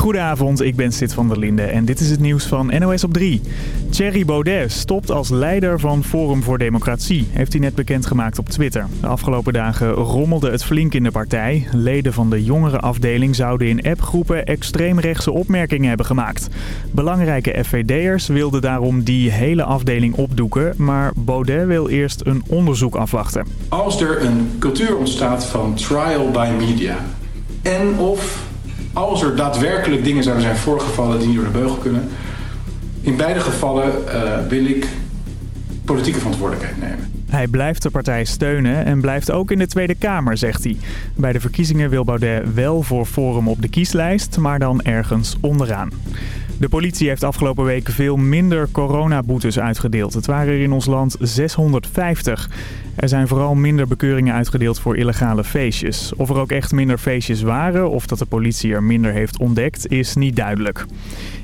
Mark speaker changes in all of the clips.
Speaker 1: Goedenavond, ik ben Sid van der Linde en dit is het nieuws van NOS op 3. Thierry Baudet stopt als leider van Forum voor Democratie, heeft hij net bekendgemaakt op Twitter. De afgelopen dagen rommelde het flink in de partij. Leden van de jongere afdeling zouden in appgroepen extreemrechtse opmerkingen hebben gemaakt. Belangrijke FVD'ers wilden daarom die hele afdeling opdoeken, maar Baudet wil eerst een onderzoek afwachten.
Speaker 2: Als er een cultuur ontstaat van trial by media en of als er daadwerkelijk dingen zouden zijn voorgevallen die niet door de beugel kunnen. In beide gevallen uh, wil ik politieke verantwoordelijkheid nemen.
Speaker 1: Hij blijft de partij steunen en blijft ook in de Tweede Kamer, zegt hij. Bij de verkiezingen wil Baudet wel voor Forum op de kieslijst, maar dan ergens onderaan. De politie heeft afgelopen week veel minder coronaboetes uitgedeeld. Het waren er in ons land 650. Er zijn vooral minder bekeuringen uitgedeeld voor illegale feestjes. Of er ook echt minder feestjes waren of dat de politie er minder heeft ontdekt is niet duidelijk.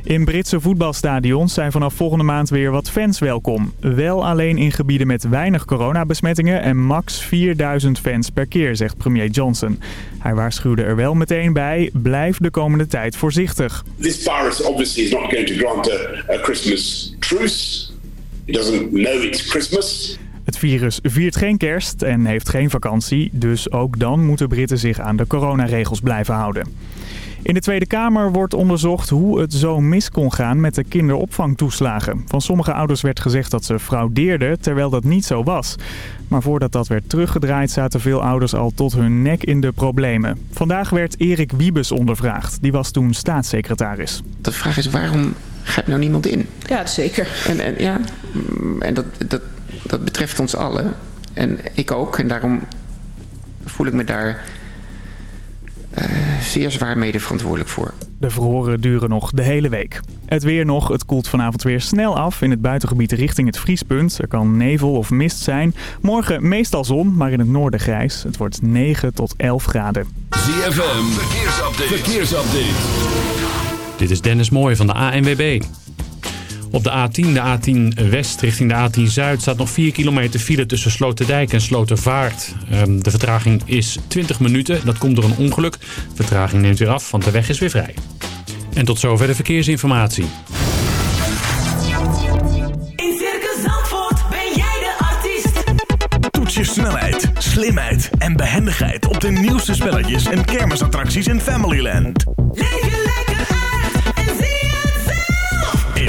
Speaker 1: In Britse voetbalstadions zijn vanaf volgende maand weer wat fans welkom. Wel alleen in gebieden met weinig coronabesmettingen en max 4000 fans per keer, zegt premier Johnson. Hij waarschuwde er wel meteen bij, blijf de komende tijd voorzichtig.
Speaker 3: This virus obviously is not going to grant a, Christmas truce. It doesn't know it's Christmas.
Speaker 1: Het virus viert geen kerst en heeft geen vakantie, dus ook dan moeten Britten zich aan de coronaregels blijven houden. In de Tweede Kamer wordt onderzocht hoe het zo mis kon gaan met de kinderopvangtoeslagen. Van sommige ouders werd gezegd dat ze fraudeerden, terwijl dat niet zo was. Maar voordat dat werd teruggedraaid zaten veel ouders al tot hun nek in de problemen. Vandaag werd Erik Wiebes ondervraagd. Die was toen staatssecretaris.
Speaker 4: De vraag is waarom gaat nou niemand in?
Speaker 5: Ja, zeker.
Speaker 4: En, en, ja, en dat, dat, dat betreft ons allen. En ik ook. En daarom voel ik me daar uh, zeer zwaar mede verantwoordelijk voor.
Speaker 1: De verhoren duren nog de hele week. Het weer nog. Het koelt vanavond weer snel af in het buitengebied richting het vriespunt. Er kan nevel of mist zijn. Morgen meestal zon, maar in het noorden grijs. Het wordt 9 tot 11 graden.
Speaker 6: ZFM, verkeersupdate. verkeersupdate.
Speaker 7: Dit is Dennis Mooij van de ANWB. Op de A10, de A10 West richting de A10 Zuid staat nog 4 kilometer file tussen Sloterdijk en Slotervaart. Ehm, de vertraging is 20 minuten. Dat komt door een ongeluk. De vertraging neemt weer af, want de weg is weer vrij. En tot zover de verkeersinformatie.
Speaker 8: In Circus Zandvoort ben jij de artiest.
Speaker 9: Toets je snelheid, slimheid en behendigheid op de nieuwste spelletjes en kermisattracties in Familyland.
Speaker 8: Leef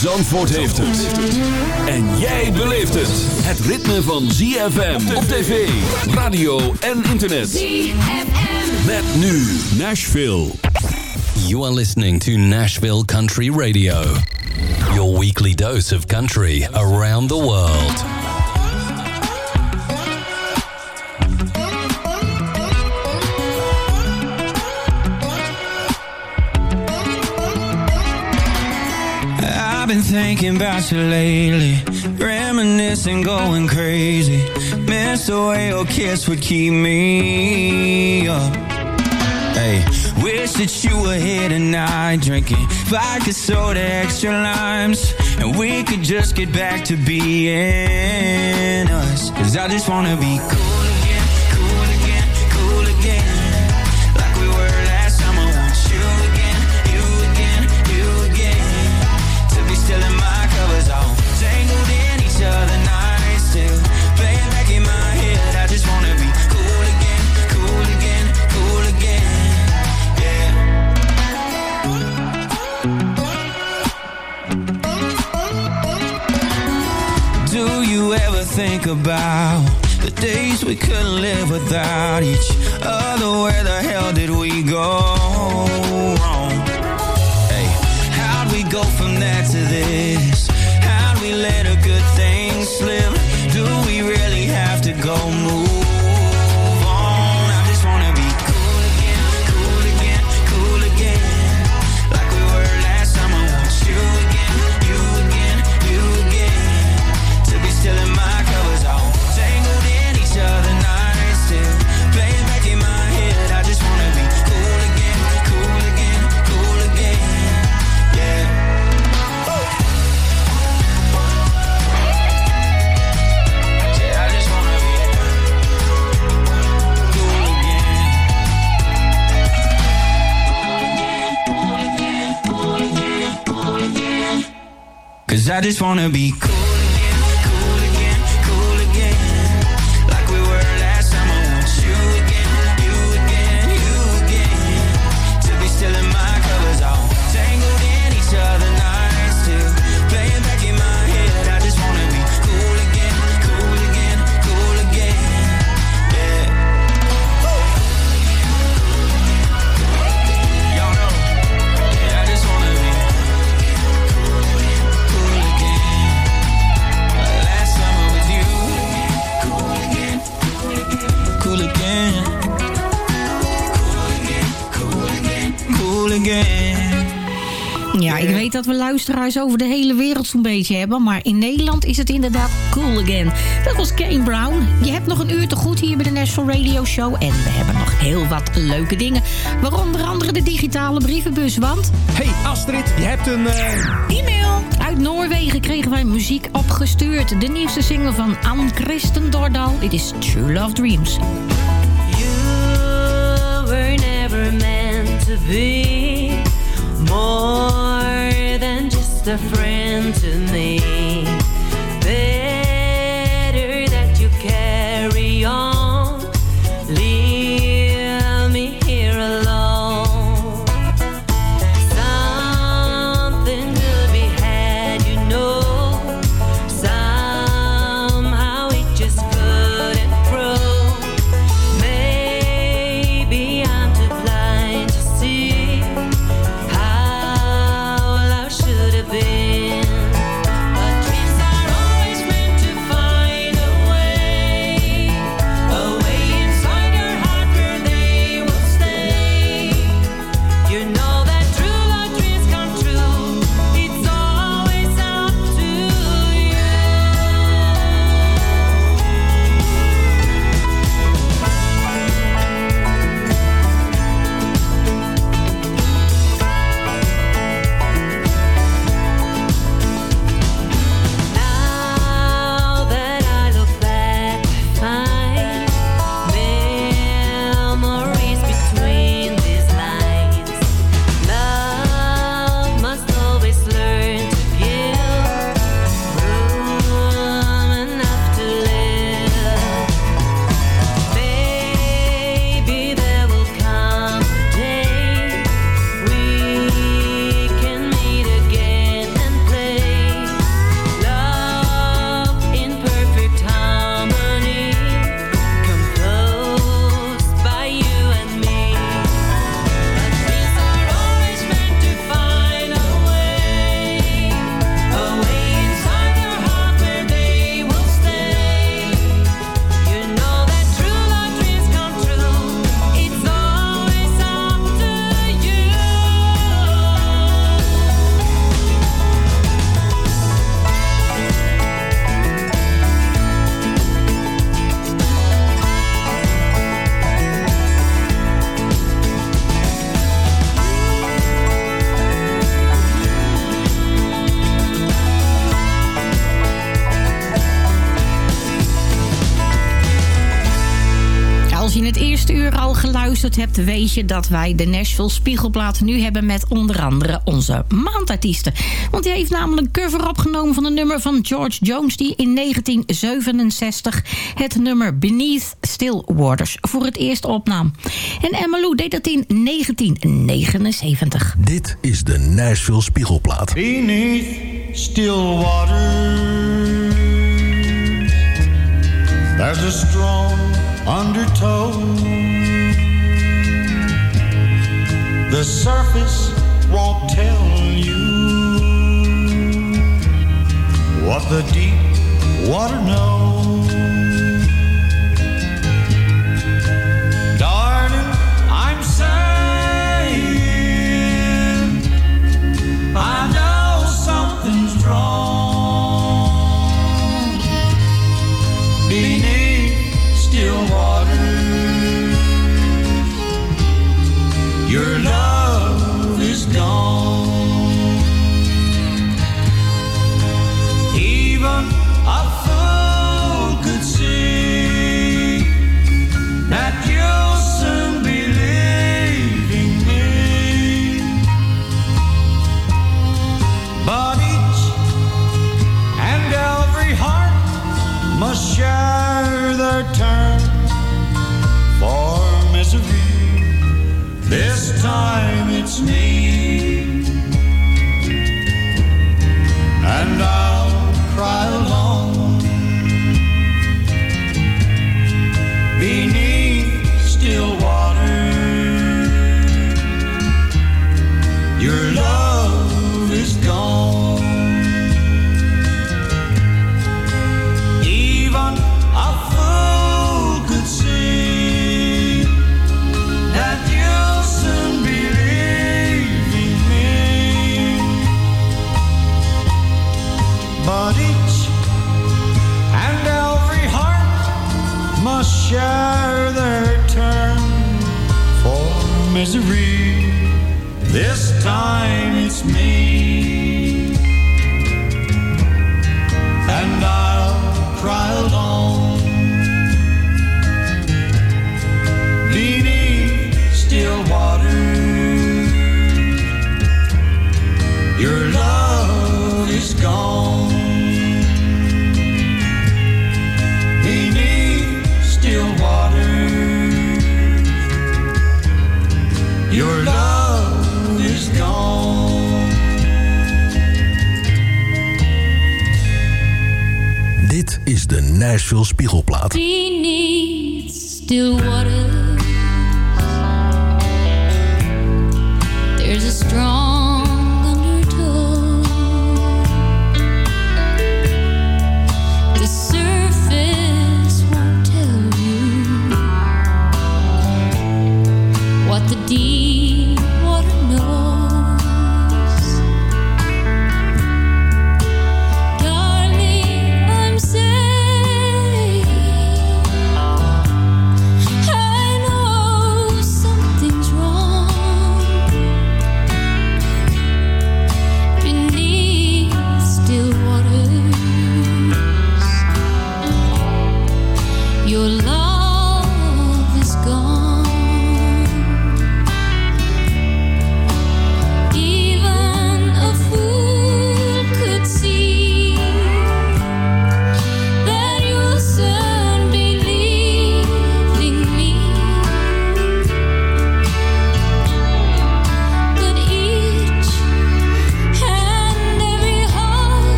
Speaker 6: Zandvoort heeft het. En jij beleeft het. Het ritme van ZFM op tv, radio en internet.
Speaker 8: ZFM.
Speaker 6: Met nu Nashville.
Speaker 10: You are listening to Nashville Country Radio. Your weekly dose of country around the world.
Speaker 11: Thinking about you lately, reminiscing, going crazy. Miss the way your kiss would keep me up. Hey, wish that you were here tonight, drinking vodka soda, extra limes, and we could just get back to being us. Cause I just wanna be cool about the days we couldn't live without each other. Where the hell did we go I just wanna be cool
Speaker 5: weet dat we luisteraars over de hele wereld zo'n beetje hebben. Maar in Nederland is het inderdaad cool again. Dat was Kane Brown. Je hebt nog een uur te goed hier bij de National Radio Show. En we hebben nog heel wat leuke dingen. Waaronder andere de digitale brievenbus. Want...
Speaker 2: Hey Astrid, je hebt een...
Speaker 5: E-mail! Uit Noorwegen kregen wij muziek opgestuurd. De nieuwste single van Ann Christen Dordal. Dit is True Love Dreams.
Speaker 12: You were never meant to be more just a friend to me.
Speaker 5: Weet je dat wij de Nashville Spiegelplaat nu hebben met onder andere onze maandartiesten. Want die heeft namelijk een cover opgenomen van een nummer van George Jones die in 1967 het nummer Beneath Still Waters voor het eerst opnam. En Emma deed dat in 1979.
Speaker 13: Dit is de Nashville Spiegelplaat.
Speaker 11: Beneath Still Waters
Speaker 14: There's a strong undertone the surface won't tell you what the deep water knows. Gone. Even a fool could see that you'll soon be leaving me. But each and every heart must share their turn for misery. This time it's me.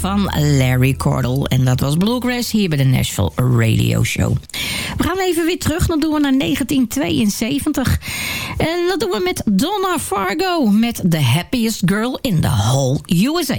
Speaker 5: van Larry Cordell. En dat was Bluegrass hier bij de Nashville Radio Show. We gaan even weer terug. Dan doen we naar 1972. En dat doen we met Donna Fargo. Met The Happiest Girl in the Whole USA.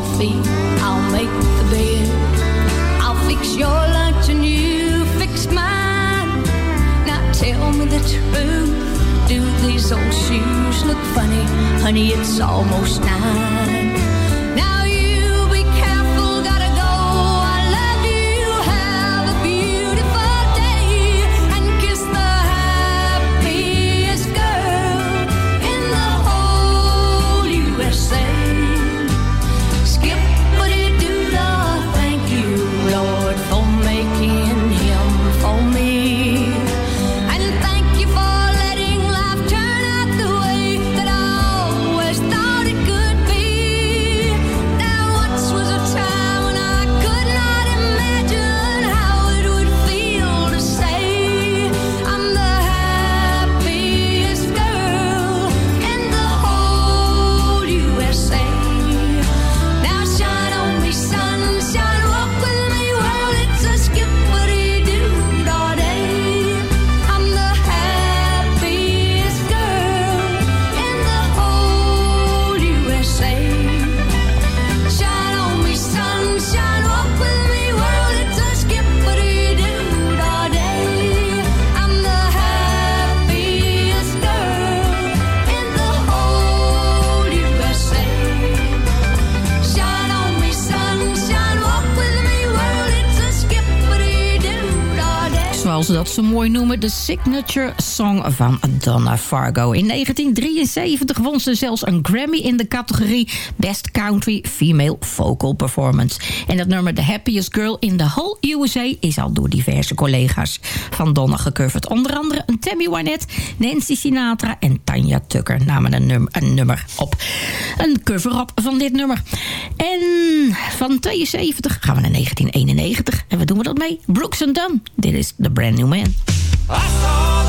Speaker 15: I'll make the bed. I'll fix your lunch and you fix mine. Now tell me the truth. Do these old shoes look funny? Honey, it's almost nine.
Speaker 5: ze mooi noemen, de signature song van Donna Fargo. In 1973 won ze zelfs een Grammy in de categorie Best Country Female Vocal Performance. En dat nummer The Happiest Girl in the Whole USA is al door diverse collega's van Donna gecoverd. Onder andere een Tammy Wynette, Nancy Sinatra en Tanya Tucker namen een nummer, een nummer op. Een cover op van dit nummer. En van 72 gaan we naar 1991. En wat doen we dat mee? Brooks and Dunn. Dit is The Brand New Man.
Speaker 16: I saw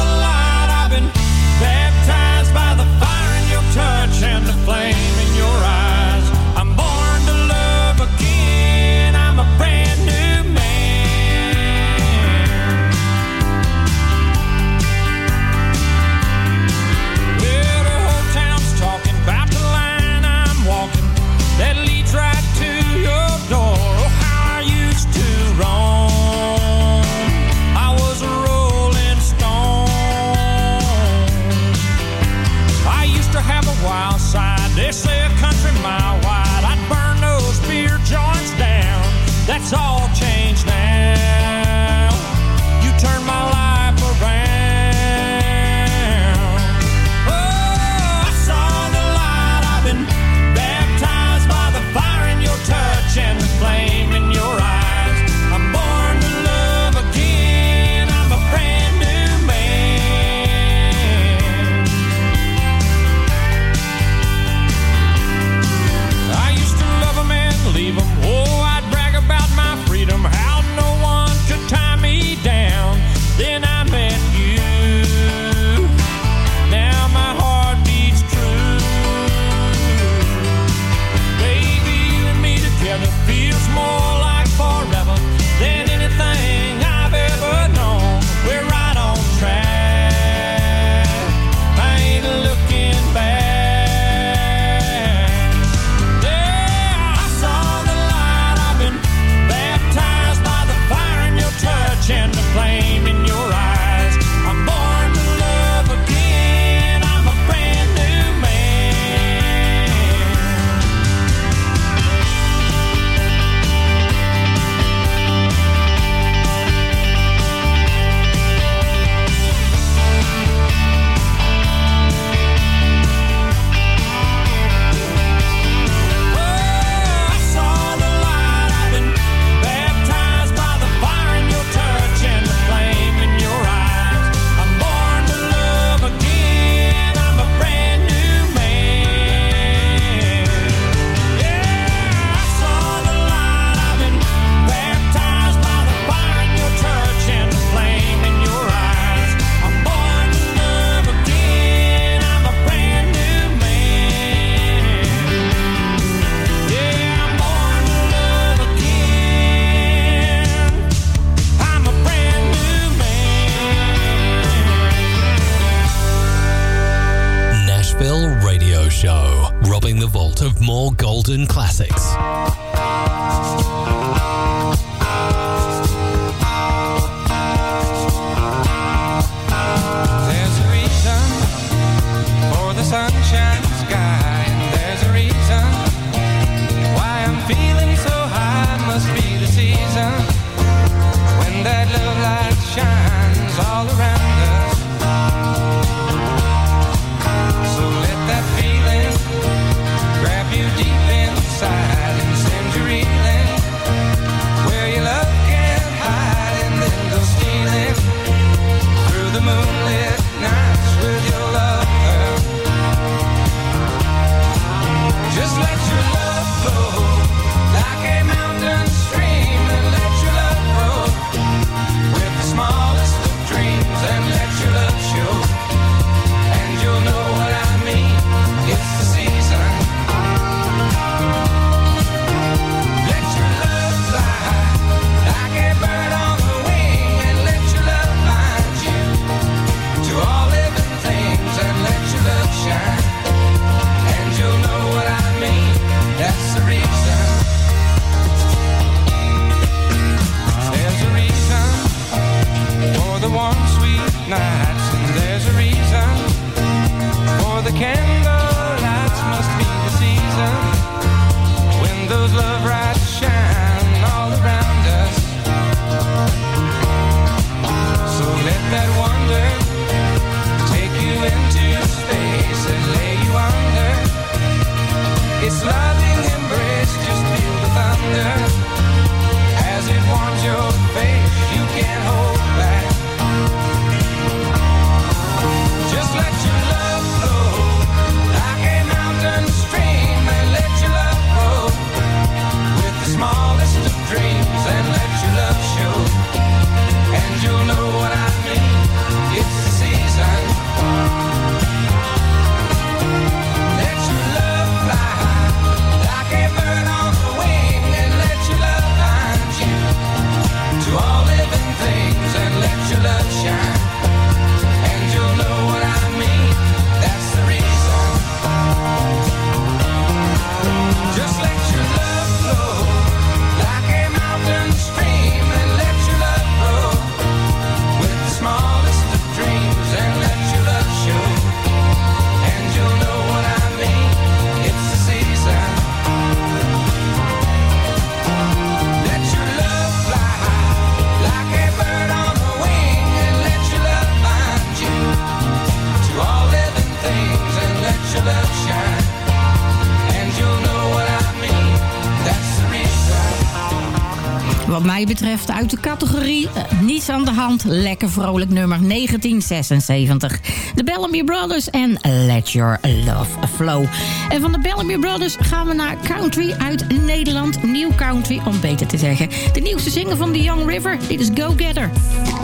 Speaker 5: treft uit de categorie eh, Niets aan de hand. Lekker vrolijk nummer 1976. De Bellamy Brothers en Let Your Love Flow. En van de Bellamy Brothers gaan we naar Country uit Nederland. Nieuw Country, om beter te zeggen. De nieuwste zinger van The Young River. Dit is Go Getter.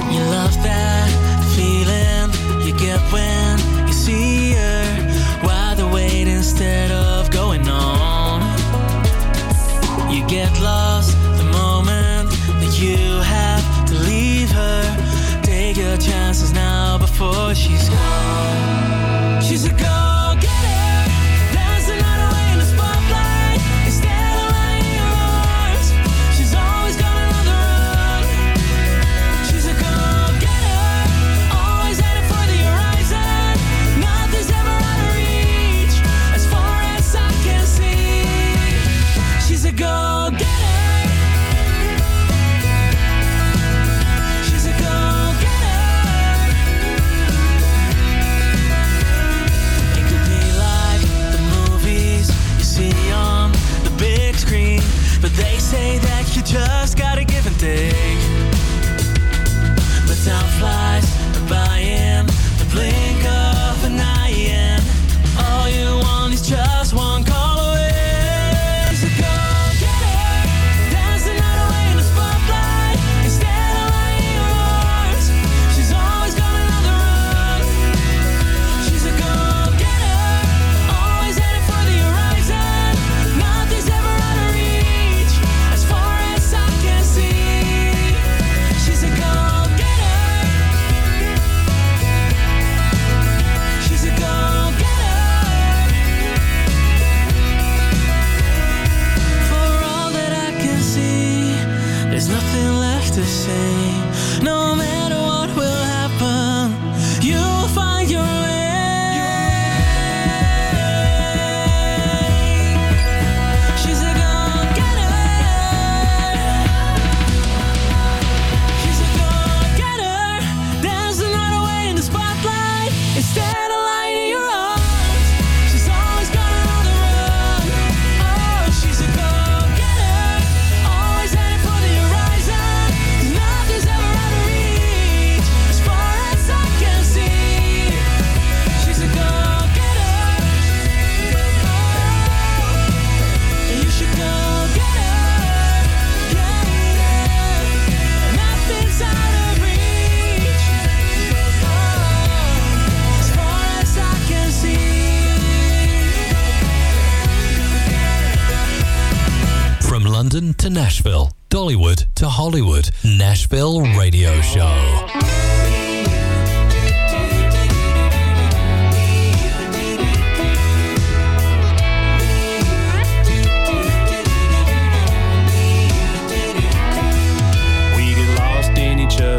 Speaker 17: You love that feeling you get when you see the instead of going on? You get lost. chances now before she's gone. She's a gone. But they say that you just gotta give and take. But time flies by in the blink of an eye.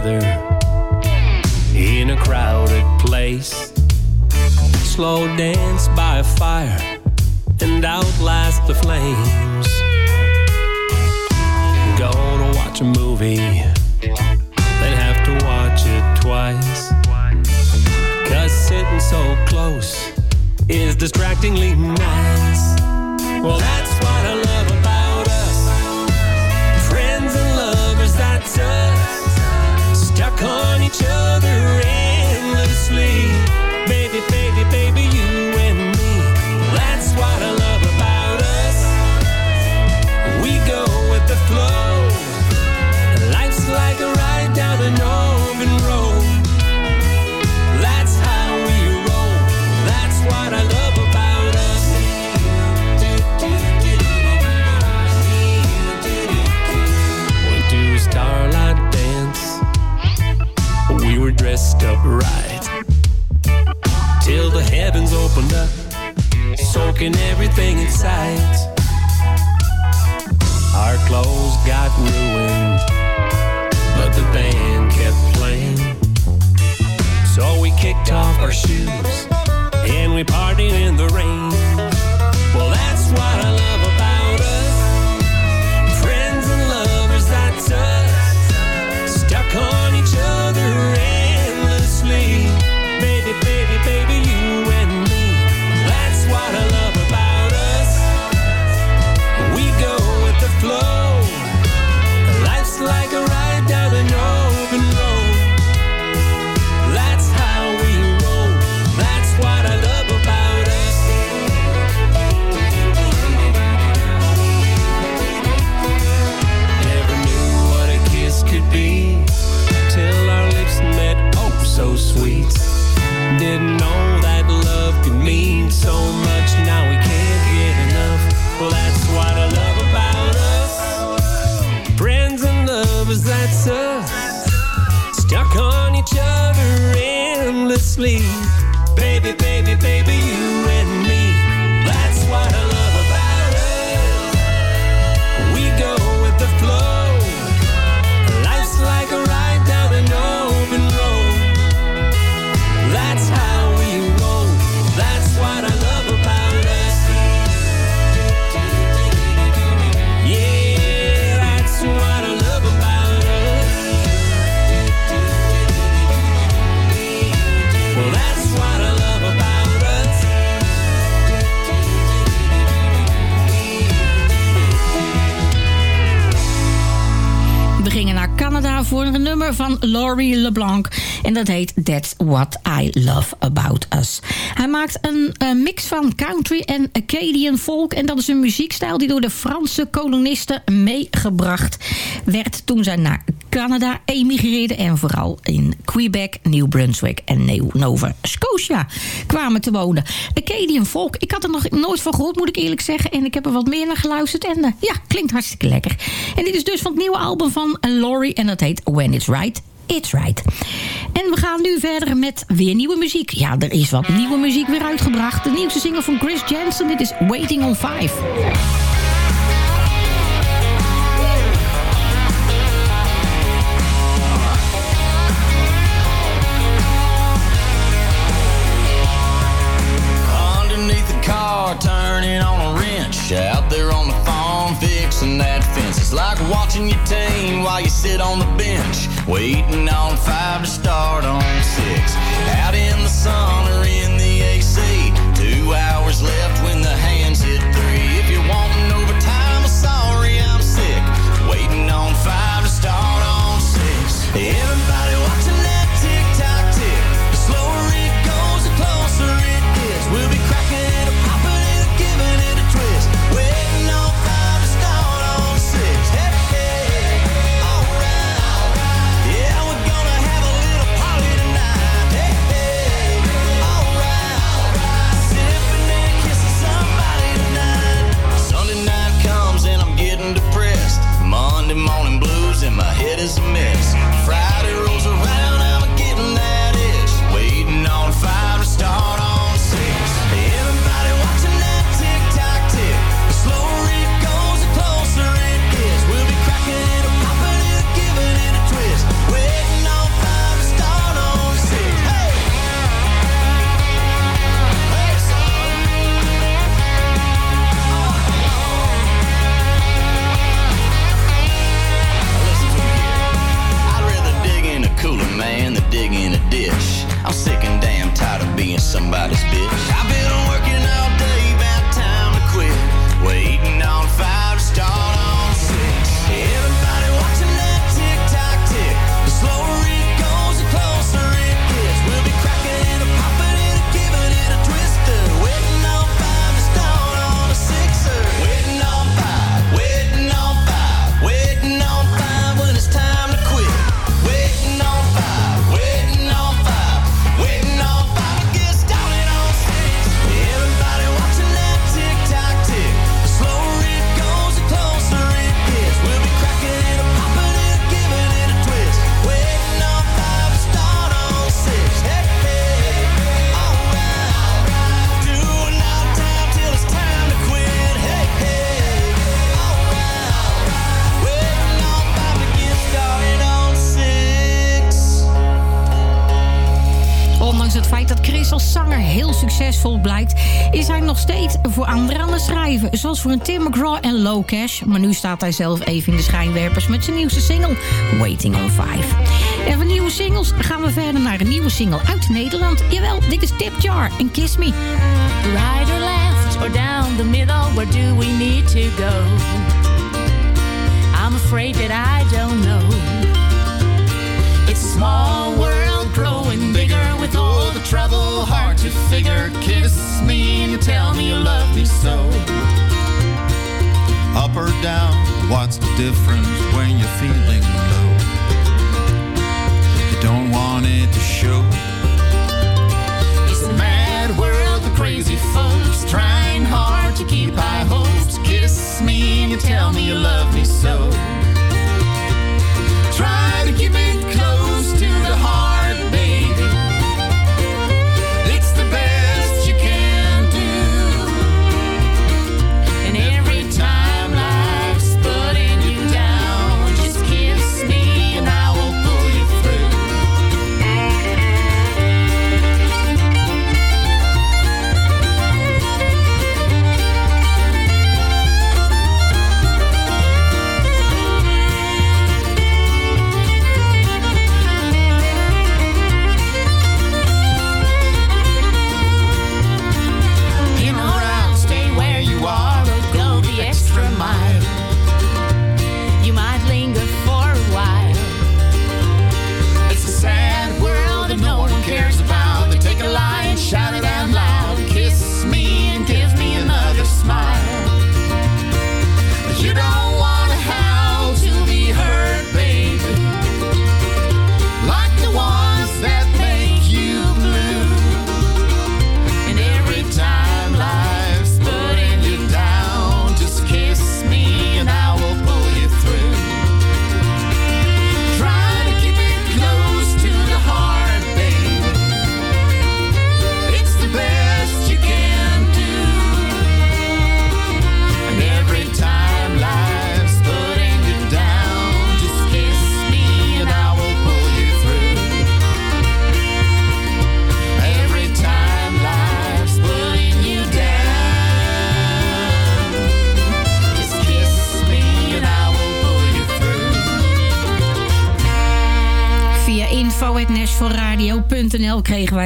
Speaker 17: together in a
Speaker 18: crowded place. Slow dance by a fire and outlast the flames. Gonna watch a movie, then have to watch it twice. Cause sitting so close is distractingly nice. Well, that's what I love about on each other
Speaker 17: dressed up right. Till the heavens opened up, soaking everything in sight. Our clothes got ruined, but the band kept playing. So we kicked off our shoes and we partied in the rain. Well, that's what I love.
Speaker 5: Laurie LeBlanc. En dat heet That's What I Love About Us. Hij maakt een, een mix van country en Acadian folk. En dat is een muziekstijl die door de Franse kolonisten meegebracht werd... toen zij naar Canada emigreerden. En vooral in Quebec, New Brunswick en Nova Scotia kwamen te wonen. Acadian folk, ik had er nog nooit van gehoord, moet ik eerlijk zeggen. En ik heb er wat meer naar geluisterd. En eh, ja, klinkt hartstikke lekker. En dit is dus van het nieuwe album van Laurie. En dat heet When It's Right, It's Right. En we gaan nu verder met weer nieuwe muziek. Ja, er is wat nieuwe muziek weer uitgebracht. De nieuwste single van Chris Jensen. Dit is Waiting on Five.
Speaker 11: Eating on
Speaker 5: fire. Voor anderen aan schrijven. Zoals voor een Tim McGraw en Low Cash. Maar nu staat hij zelf even in de schijnwerpers met zijn nieuwste single... Waiting on Five. En van nieuwe singles gaan we verder naar een nieuwe single uit Nederland. Jawel, dit is Tip Jar en Kiss Me.
Speaker 12: Left or down the middle, where do we need to go? I'm afraid that I don't know. It's a small world growing bigger with all the trouble to figure. Kiss me and you tell me you love me so.
Speaker 19: Up or down, what's the difference when you're feeling low? You don't want it to show.
Speaker 12: It's a mad world of crazy folks trying hard to keep high hopes. Kiss me and you tell me you love me so. Try to keep it close to the heart,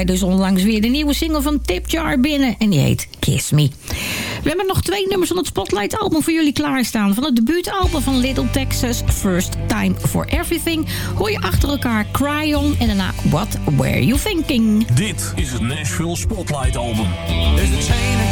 Speaker 5: dus onlangs weer de nieuwe single van Tip Jar binnen. En die heet Kiss Me. We hebben nog twee nummers van het Spotlight album voor jullie klaarstaan. Van het debuutalbum van Little Texas, First Time for Everything... hoor je achter elkaar Cry On en daarna What Were You Thinking.
Speaker 20: Dit is het Nashville Spotlight album.
Speaker 14: There's a chain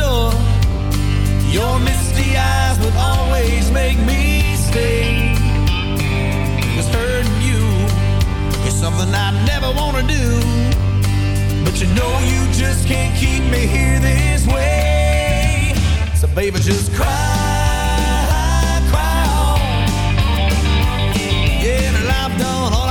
Speaker 14: door, your misty eyes would always make me stay. Cause hurting you is something I never wanna do. But you know you just can't keep me here this way. So baby, just cry, cry on. Yeah, and I've done all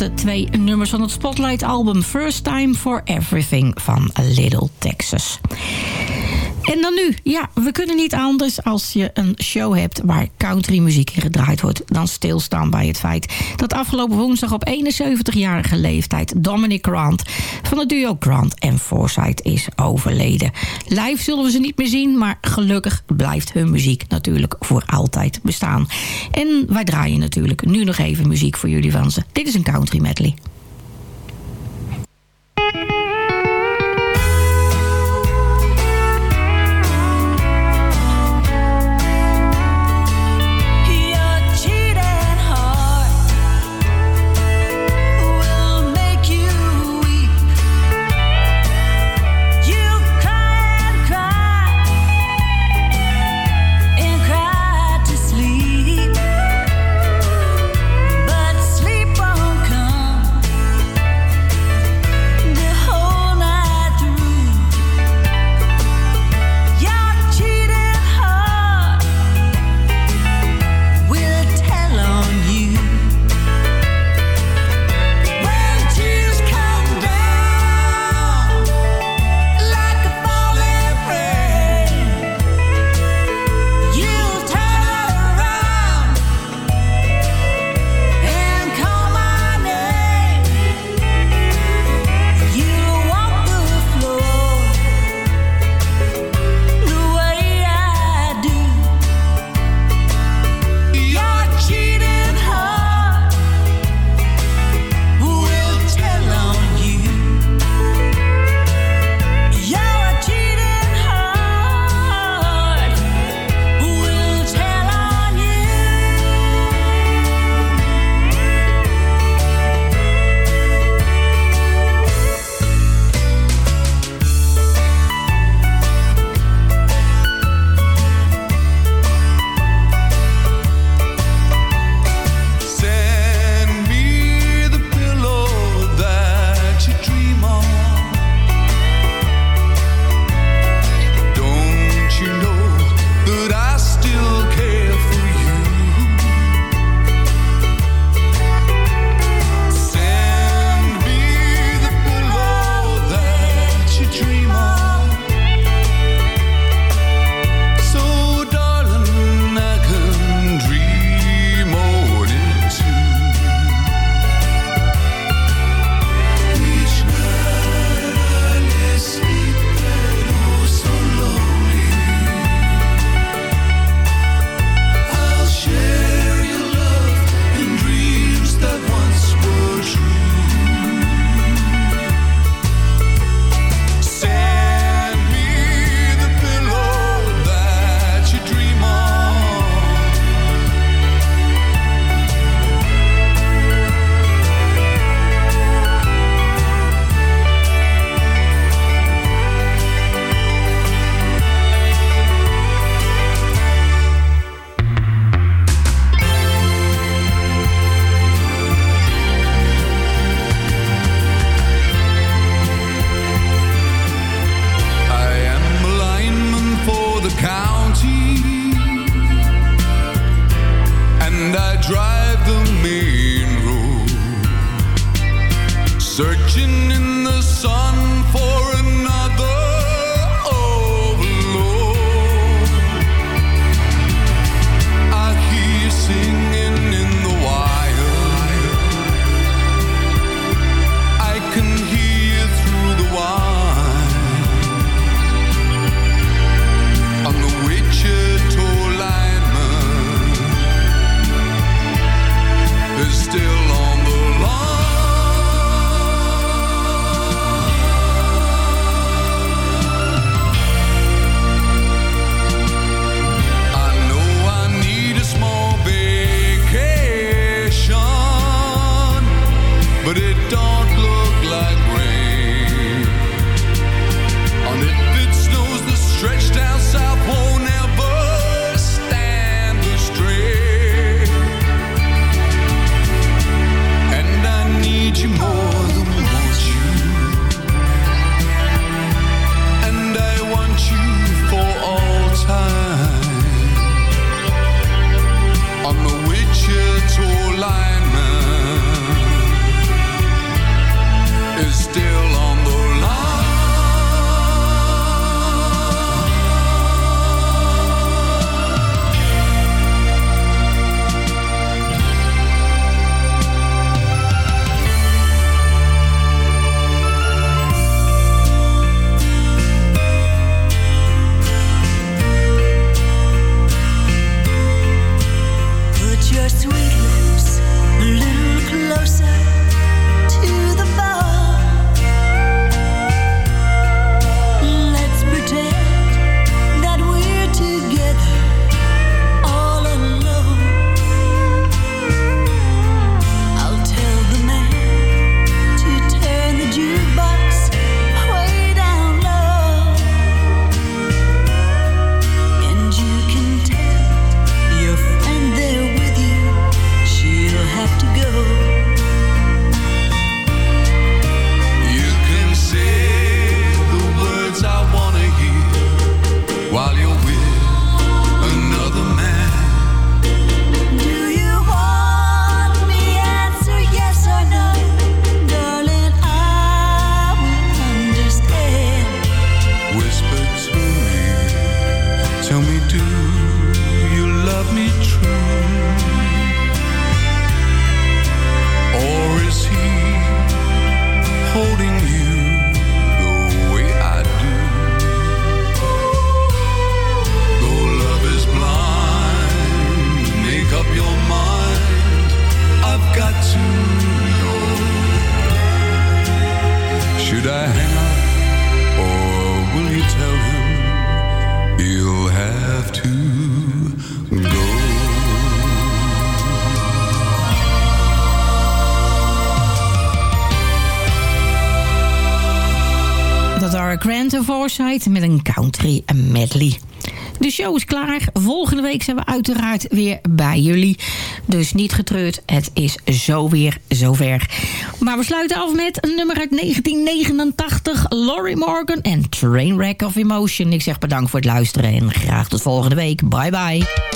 Speaker 21: laatste twee nummers van het Spotlight-album First Time for Everything van Little Texas. En dan nu, ja, we kunnen niet anders als je een show hebt waar countrymuziek in gedraaid wordt, dan stilstaan bij het feit dat afgelopen woensdag op 71-jarige leeftijd Dominic Grant van het duo Grant en Forsyth is overleden. Live zullen we ze niet meer zien, maar gelukkig blijft hun muziek natuurlijk voor altijd bestaan. En wij draaien natuurlijk nu nog even muziek voor jullie van ze. Dit is een country medley.
Speaker 15: De show is klaar. Volgende week zijn we uiteraard weer bij jullie. Dus niet getreurd, het is zo weer zover. Maar we sluiten af met nummer uit 1989. Laurie Morgan en Trainwreck of Emotion. Ik zeg bedankt voor het luisteren en graag tot volgende week. Bye bye.